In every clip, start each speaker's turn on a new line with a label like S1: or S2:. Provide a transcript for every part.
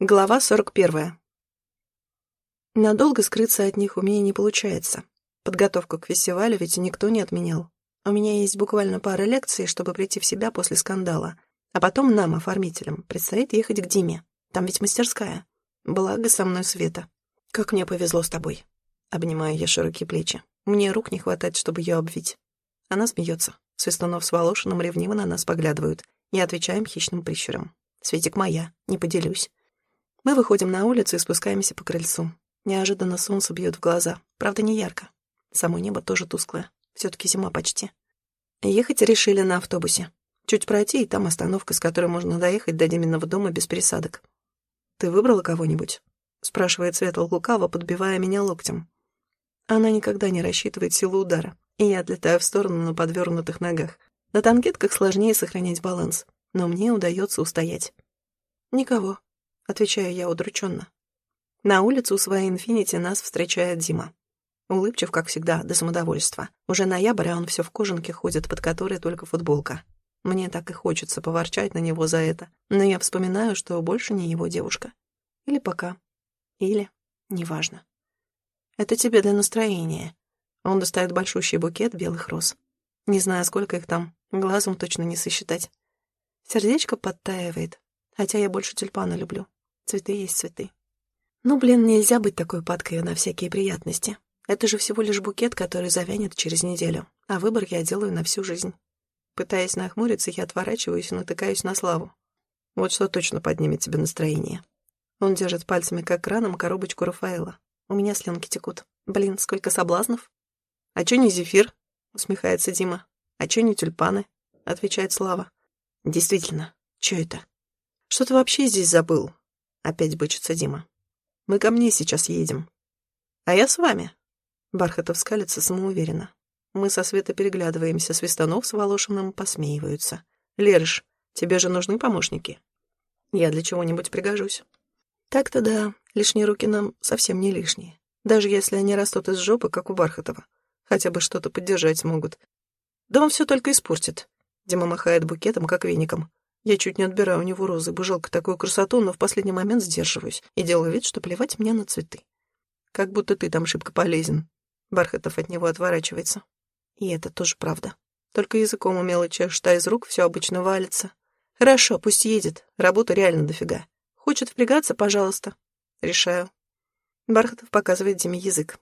S1: Глава 41. Надолго скрыться от них у меня не получается. Подготовку к фестивалю ведь никто не отменял. У меня есть буквально пара лекций, чтобы прийти в себя после скандала. А потом нам, оформителям, предстоит ехать к Диме. Там ведь мастерская. Благо со мной Света. Как мне повезло с тобой. Обнимаю я широкие плечи. Мне рук не хватает, чтобы ее обвить. Она смеется. Свистунов с Волошиным ревниво на нас поглядывают. И отвечаем хищным прищуром. Светик моя, не поделюсь. Мы выходим на улицу и спускаемся по крыльцу. Неожиданно солнце бьет в глаза. Правда, не ярко. Само небо тоже тусклое. Все-таки зима почти. Ехать решили на автобусе. Чуть пройти, и там остановка, с которой можно доехать до Диминого дома без пересадок. «Ты выбрала кого-нибудь?» — спрашивает Светла лукаво, подбивая меня локтем. Она никогда не рассчитывает силу удара, и я отлетаю в сторону на подвернутых ногах. На танкетках сложнее сохранять баланс, но мне удается устоять. «Никого», отвечаю я удрученно. На улицу у своей «Инфинити» нас встречает Дима. Улыбчив, как всегда, до самодовольства. Уже ноябрь, а он все в кожанке ходит, под которой только футболка. Мне так и хочется поворчать на него за это, но я вспоминаю, что больше не его девушка. Или пока. Или... неважно. Это тебе для настроения. Он достает большущий букет белых роз. Не знаю, сколько их там, глазом точно не сосчитать. Сердечко подтаивает, хотя я больше тюльпана люблю. Цветы есть цветы. Ну, блин, нельзя быть такой падкой на всякие приятности. Это же всего лишь букет, который завянет через неделю, а выбор я делаю на всю жизнь. Пытаясь нахмуриться, я отворачиваюсь и натыкаюсь на Славу. Вот что точно поднимет тебе настроение. Он держит пальцами как краном коробочку Рафаэла. У меня слюнки текут. Блин, сколько соблазнов. «А чё не зефир?» — усмехается Дима. «А чё не тюльпаны?» — отвечает Слава. «Действительно, чё это?» «Что ты вообще здесь забыл?» Опять бычится Дима. Мы ко мне сейчас едем. А я с вами. Бархатов скалится самоуверенно. Мы со Светой переглядываемся, Свистанов с Волошиным посмеиваются. Лерыш, тебе же нужны помощники. Я для чего-нибудь пригожусь. Так-то да, лишние руки нам совсем не лишние. Даже если они растут из жопы, как у Бархатова. Хотя бы что-то поддержать смогут. Да он все только испортит. Дима махает букетом, как веником. Я чуть не отбираю у него розы, бы жалко такую красоту, но в последний момент сдерживаюсь и делаю вид, что плевать мне на цветы. Как будто ты там шибко полезен. Бархатов от него отворачивается. И это тоже правда. Только языком умело чешешь, а из рук все обычно валится. Хорошо, пусть едет. Работа реально дофига. Хочет впрягаться, пожалуйста. Решаю. Бархатов показывает Диме язык.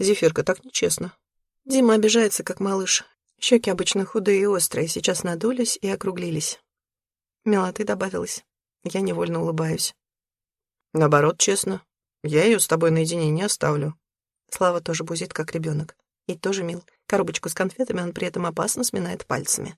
S1: Зефирка, так нечестно. Дима обижается, как малыш. Щеки обычно худые и острые, сейчас надулись и округлились. Милоты добавилось. Я невольно улыбаюсь. Наоборот, честно. Я ее с тобой наедине не оставлю. Слава тоже бузит, как ребенок. И тоже мил. Коробочку с конфетами он при этом опасно сминает пальцами.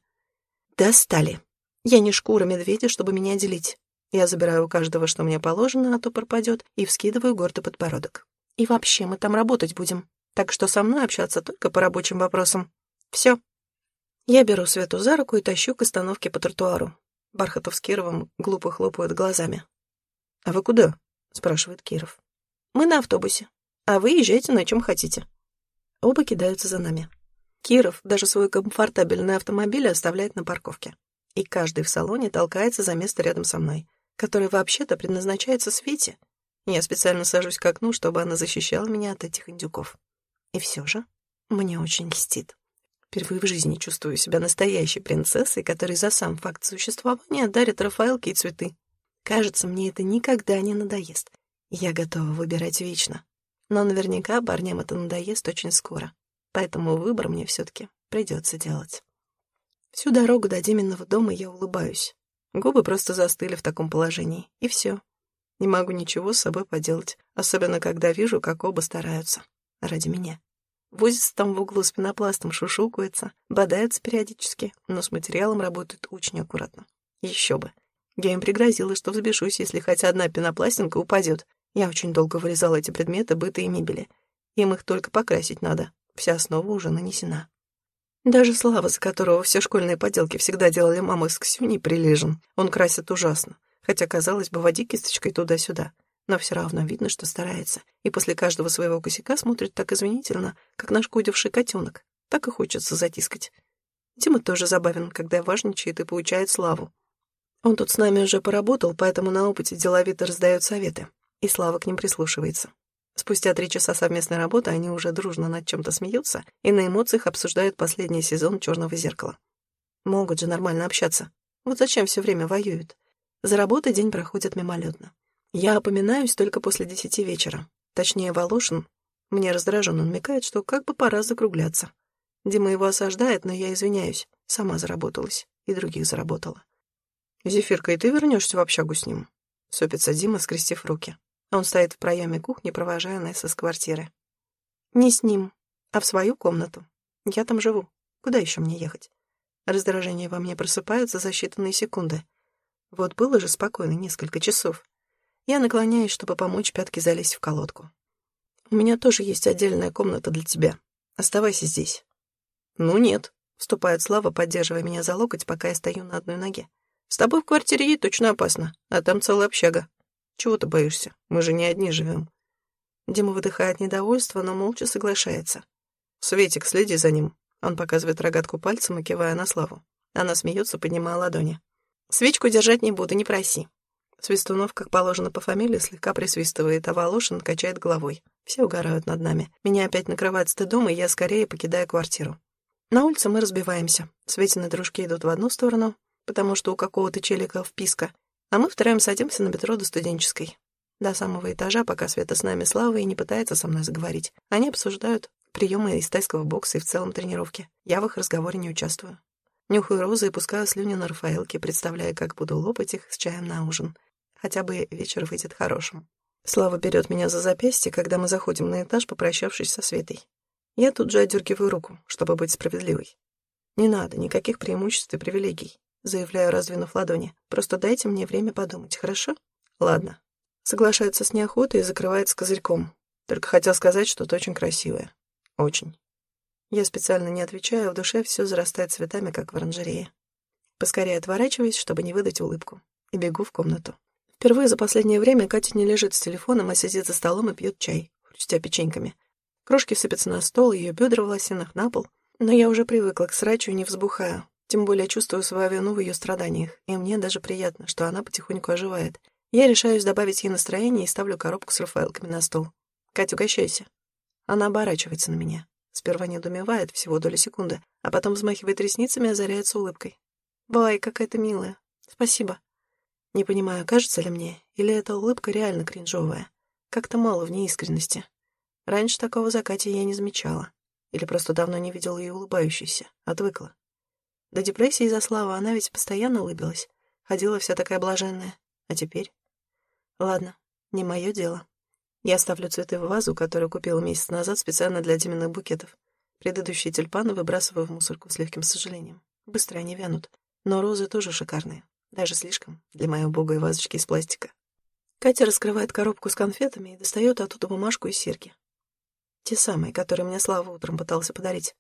S1: Достали. Я не шкура медведя, чтобы меня делить. Я забираю у каждого, что мне положено, а то пропадет, и вскидываю гордо подбородок. И вообще, мы там работать будем. Так что со мной общаться только по рабочим вопросам. Все. Я беру Свету за руку и тащу к остановке по тротуару. Бархатов с Кировым глупо хлопают глазами. «А вы куда?» — спрашивает Киров. «Мы на автобусе, а вы езжайте на чем хотите». Оба кидаются за нами. Киров даже свой комфортабельный автомобиль оставляет на парковке. И каждый в салоне толкается за место рядом со мной, которое вообще-то предназначается Свете. Я специально сажусь к окну, чтобы она защищала меня от этих индюков. И все же мне очень льстит. Впервые в жизни чувствую себя настоящей принцессой, которой за сам факт существования дарят Рафаэлки и цветы. Кажется, мне это никогда не надоест. Я готова выбирать вечно. Но наверняка парням это надоест очень скоро. Поэтому выбор мне все-таки придется делать. Всю дорогу до Диминого дома я улыбаюсь. Губы просто застыли в таком положении, и все. Не могу ничего с собой поделать, особенно когда вижу, как оба стараются. Ради меня. Возится там в углу с пенопластом, шушукается, бодается периодически, но с материалом работает очень аккуратно. Еще бы. Я им пригрозила, что взбешусь, если хотя одна пенопластинка упадет. Я очень долго вырезала эти предметы быта и мебели. Им их только покрасить надо. Вся основа уже нанесена. Даже Слава, за которого все школьные поделки всегда делали мамы с Ксюней, прилежен. Он красит ужасно. Хотя, казалось бы, води кисточкой туда-сюда но все равно видно, что старается, и после каждого своего косяка смотрит так извинительно, как нашкодивший котенок. Так и хочется затискать. Дима тоже забавен, когда важничает и получает славу. Он тут с нами уже поработал, поэтому на опыте деловито раздает советы, и Слава к ним прислушивается. Спустя три часа совместной работы они уже дружно над чем-то смеются и на эмоциях обсуждают последний сезон «Черного зеркала». Могут же нормально общаться. Вот зачем все время воюют? За работой день проходит мимолетно. Я опоминаюсь только после десяти вечера. Точнее, Волошин мне раздраженно намекает, что как бы пора закругляться. Дима его осаждает, но я извиняюсь. Сама заработалась. И других заработала. «Зефирка, и ты вернешься в общагу с ним?» Сопится Дима, скрестив руки. Он стоит в проеме кухни, провожая нас из квартиры. Не с ним, а в свою комнату. Я там живу. Куда еще мне ехать? Раздражение во мне просыпается за считанные секунды. Вот было же спокойно несколько часов. Я наклоняюсь, чтобы помочь пятке залезть в колодку. «У меня тоже есть отдельная комната для тебя. Оставайся здесь». «Ну нет», — вступает Слава, поддерживая меня за локоть, пока я стою на одной ноге. «С тобой в квартире ей точно опасно, а там целая общага. Чего ты боишься? Мы же не одни живем. Дима выдыхает недовольство, но молча соглашается. «Светик, следи за ним». Он показывает рогатку пальцем и кивая на Славу. Она смеется, поднимая ладони. «Свечку держать не буду, не проси». Свистунов, как положено по фамилии, слегка присвистывает, а Волошин качает головой. Все угорают над нами. Меня опять накрывает стыдом, и я скорее покидаю квартиру. На улице мы разбиваемся. Светины дружки идут в одну сторону, потому что у какого-то челика вписка, а мы втроем садимся на метро до студенческой. До самого этажа, пока Света с нами Слава и не пытается со мной заговорить. Они обсуждают приемы из тайского бокса и в целом тренировки. Я в их разговоре не участвую. Нюхаю розы и пускаю слюни на Рафаэлке, представляя, как буду лопать их с чаем на ужин. Хотя бы вечер выйдет хорошим. Слава берет меня за запястье, когда мы заходим на этаж, попрощавшись со Светой. Я тут же отдергиваю руку, чтобы быть справедливой. Не надо никаких преимуществ и привилегий заявляю, раздвинув ладони. «Просто дайте мне время подумать, хорошо?» «Ладно». Соглашается с неохотой и закрывает с козырьком. Только хотел сказать что-то очень красивое. Очень. Я специально не отвечаю, а в душе все зарастает цветами, как в оранжерее. Поскорее отворачиваюсь, чтобы не выдать улыбку, и бегу в комнату. Впервые за последнее время Катя не лежит с телефоном, а сидит за столом и пьет чай, хрустя печеньками. Крошки сыпятся на стол, ее бедра в лосинах на пол. Но я уже привыкла к срачу и не взбухаю. Тем более чувствую свою вину в ее страданиях, и мне даже приятно, что она потихоньку оживает. Я решаюсь добавить ей настроение и ставлю коробку с рафаэлками на стол. «Катя, угощайся». Она оборачивается на меня. Сперва недоумевает всего доли секунды, а потом взмахивает ресницами и озаряется улыбкой. «Бай, какая ты милая. Спасибо». Не понимаю, кажется ли мне, или эта улыбка реально кринжовая. Как-то мало в ней искренности. Раньше такого за Катей я не замечала. Или просто давно не видела ее улыбающейся, отвыкла. До депрессии из-за славы она ведь постоянно улыбилась. Ходила вся такая блаженная. А теперь? Ладно, не мое дело. Я ставлю цветы в вазу, которую купила месяц назад специально для Диминых букетов. Предыдущие тюльпаны выбрасываю в мусорку с легким сожалением. Быстро они вянут. Но розы тоже шикарные. Даже слишком для моей убогой вазочки из пластика. Катя раскрывает коробку с конфетами и достает оттуда бумажку и серьги. Те самые, которые мне Слава утром пытался подарить.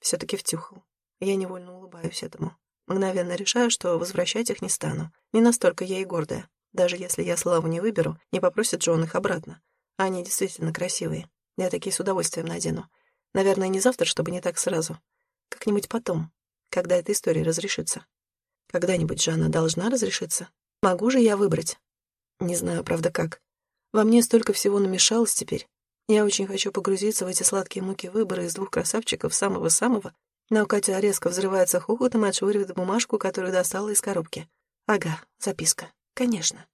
S1: Все-таки втюхал. Я невольно улыбаюсь этому. Мгновенно решаю, что возвращать их не стану. Не настолько я и гордая. Даже если я славу не выберу, не попросит Джон их обратно. Они действительно красивые. Я такие с удовольствием надену. Наверное, не завтра, чтобы не так сразу. Как-нибудь потом, когда эта история разрешится. Когда-нибудь же она должна разрешиться. Могу же я выбрать? Не знаю, правда, как. Во мне столько всего намешалось теперь. Я очень хочу погрузиться в эти сладкие муки выбора из двух красавчиков самого-самого но Катя резко взрывается хохотом и отшвыривает бумажку, которую достала из коробки. Ага, записка. Конечно.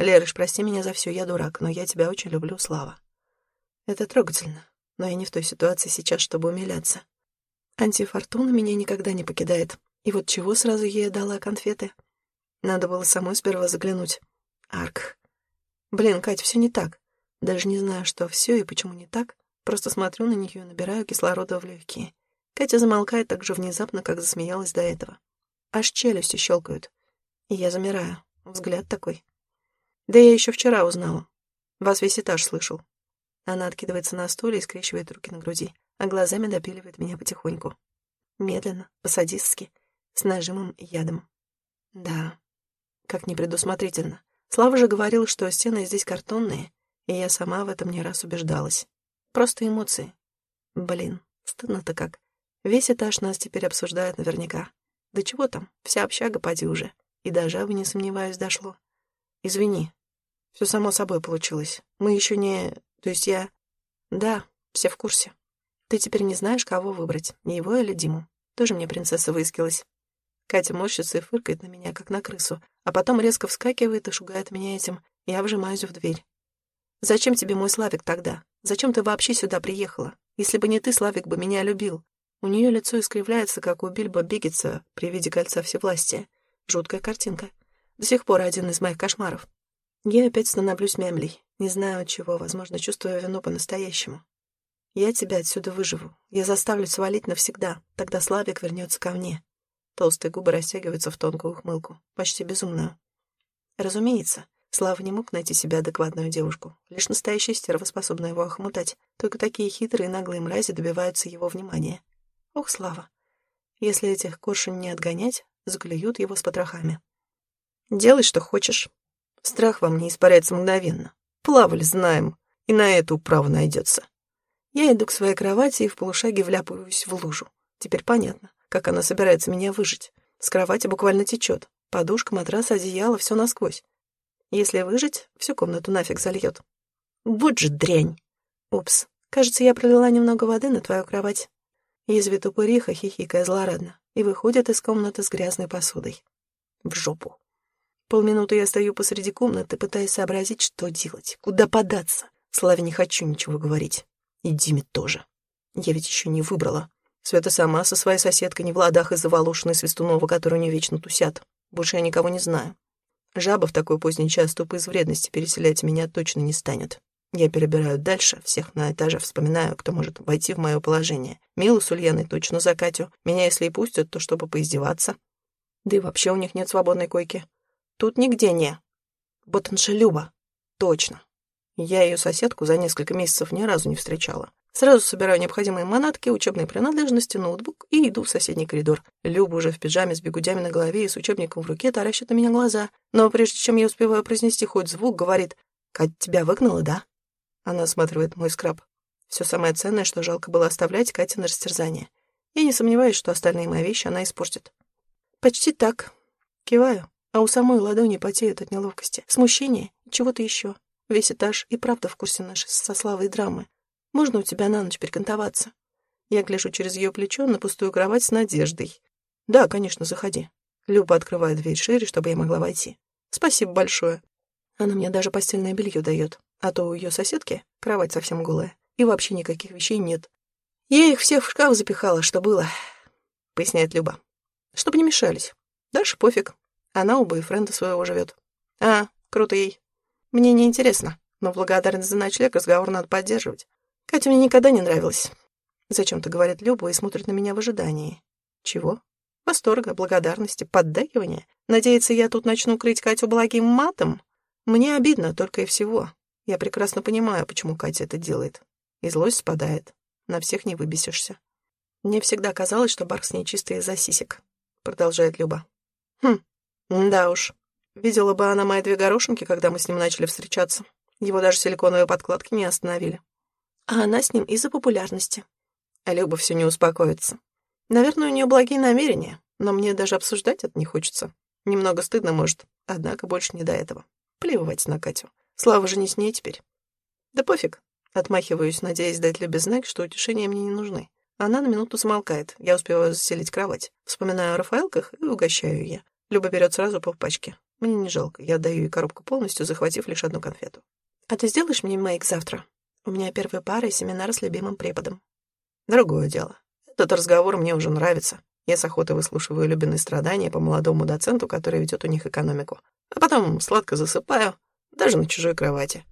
S1: Лерыш, прости меня за все, я дурак, но я тебя очень люблю, Слава. Это трогательно, но я не в той ситуации сейчас, чтобы умиляться. Антифортуна меня никогда не покидает. И вот чего сразу ей отдала конфеты? Надо было самой сперва заглянуть. Арк. Блин, Катя, все не так. Даже не знаю, что все и почему не так. Просто смотрю на нее и набираю кислорода в легкие. Катя замолкает так же внезапно, как засмеялась до этого. Аж челюсти щелкают. И я замираю. Взгляд такой. Да я еще вчера узнала. Вас весь этаж слышал. Она откидывается на стуле и скрещивает руки на груди, а глазами допиливает меня потихоньку. Медленно, по-садистски, с нажимом и ядом. Да, как непредусмотрительно. Слава же говорил, что стены здесь картонные, и я сама в этом не раз убеждалась. Просто эмоции. Блин, стыдно-то как. Весь этаж нас теперь обсуждает наверняка. Да чего там, вся общага поди уже. И даже бы не сомневаюсь, дошло. Извини. Все само собой получилось. Мы еще не... То есть я... Да, все в курсе. Ты теперь не знаешь, кого выбрать, его или Диму. Тоже мне принцесса выискалась. Катя морщится и фыркает на меня, как на крысу, а потом резко вскакивает и шугает меня этим. Я вжимаюсь в дверь. «Зачем тебе мой Славик тогда? Зачем ты вообще сюда приехала? Если бы не ты, Славик бы меня любил». У нее лицо искривляется, как у Бильбо Биггетса при виде кольца всевластия. Жуткая картинка. До сих пор один из моих кошмаров. Я опять становлюсь мямлей. Не знаю чего, возможно, чувствую вину по-настоящему. Я тебя отсюда выживу. Я заставлю свалить навсегда. Тогда Славик вернется ко мне. Толстые губы растягиваются в тонкую ухмылку. Почти безумную. Разумеется, Слава не мог найти себе адекватную девушку. Лишь настоящая стерва способна его охмутать. Только такие хитрые и наглые мрази добиваются его внимания. Ох, Слава. Если этих коршун не отгонять, заклюют его с потрохами. Делай, что хочешь. Страх вам не испаряется мгновенно. Плавали, знаем, и на эту управу найдется. Я иду к своей кровати и в полушаге вляпываюсь в лужу. Теперь понятно, как она собирается меня выжить. С кровати буквально течет. Подушка, матрас, одеяло — все насквозь. Если выжить, всю комнату нафиг зальет. Вот же дрянь! Упс, кажется, я пролила немного воды на твою кровать. Язвит упыриха, хихикая злорадно, и выходит из комнаты с грязной посудой. В жопу. Полминуты я стою посреди комнаты, пытаясь сообразить, что делать, куда податься. Славе не хочу ничего говорить. И Диме тоже. Я ведь еще не выбрала. Света сама со своей соседкой не в ладах из-за Волошиной Свистунова, которую не вечно тусят. Больше я никого не знаю. Жаба в такой поздний час тупо из вредности переселять меня точно не станет. Я перебираю дальше, всех на этаже вспоминаю, кто может войти в мое положение. Милу с Ульяной точно за Катю. Меня если и пустят, то чтобы поиздеваться. Да и вообще у них нет свободной койки. Тут нигде не. Ботанша Люба. Точно. Я ее соседку за несколько месяцев ни разу не встречала. Сразу собираю необходимые манатки, учебные принадлежности, ноутбук и иду в соседний коридор. Люба уже в пижаме с бегудями на голове и с учебником в руке таращит на меня глаза. Но прежде чем я успеваю произнести хоть звук, говорит «Кать, тебя выгнала, да?» Она осматривает мой скраб. Все самое ценное, что жалко было оставлять Кате на растерзание. Я не сомневаюсь, что остальные мои вещи она испортит. Почти так. Киваю а у самой ладони потеют от неловкости, смущения и чего-то еще. Весь этаж и правда в курсе нашей со Славой драмы. Можно у тебя на ночь перекантоваться? Я гляжу через ее плечо на пустую кровать с надеждой. Да, конечно, заходи. Люба открывает дверь шире, чтобы я могла войти. Спасибо большое. Она мне даже постельное белье дает, а то у ее соседки кровать совсем голая, и вообще никаких вещей нет. Я их всех в шкаф запихала, что было, поясняет Люба. Чтобы не мешались. Дальше пофиг, она у бойфренда своего живет. А, круто ей. Мне не интересно, но благодарность за ночлег разговор надо поддерживать. Катя мне никогда не нравилась. Зачем-то говорит Люба и смотрит на меня в ожидании. Чего? Восторга, благодарности, поддакивания. Надеется, я тут начну крыть Катю благим матом? Мне обидно только и всего. Я прекрасно понимаю, почему Катя это делает. И злость спадает. На всех не выбесишься. Мне всегда казалось, что бар с ней чистый из-за сисек. Продолжает Люба. Хм, да уж. Видела бы она мои две горошинки, когда мы с ним начали встречаться. Его даже силиконовые подкладки не остановили. А она с ним из-за популярности. А Люба все не успокоится. Наверное, у нее благие намерения, но мне даже обсуждать это не хочется. Немного стыдно, может, однако больше не до этого. Плевать на Катю. Слава же не с ней теперь. Да пофиг. Отмахиваюсь, надеясь дать Любе знак, что утешения мне не нужны. Она на минуту замолкает. Я успеваю заселить кровать. Вспоминаю о Рафаэлках и угощаю ее. Люба берет сразу полпачки. Мне не жалко, я даю ей коробку полностью, захватив лишь одну конфету. «А ты сделаешь мне мейк завтра? У меня первая пара и семинар с любимым преподом». «Другое дело. Этот разговор мне уже нравится. Я с охотой выслушиваю любимые страдания по молодому доценту, который ведет у них экономику. А потом сладко засыпаю, даже на чужой кровати.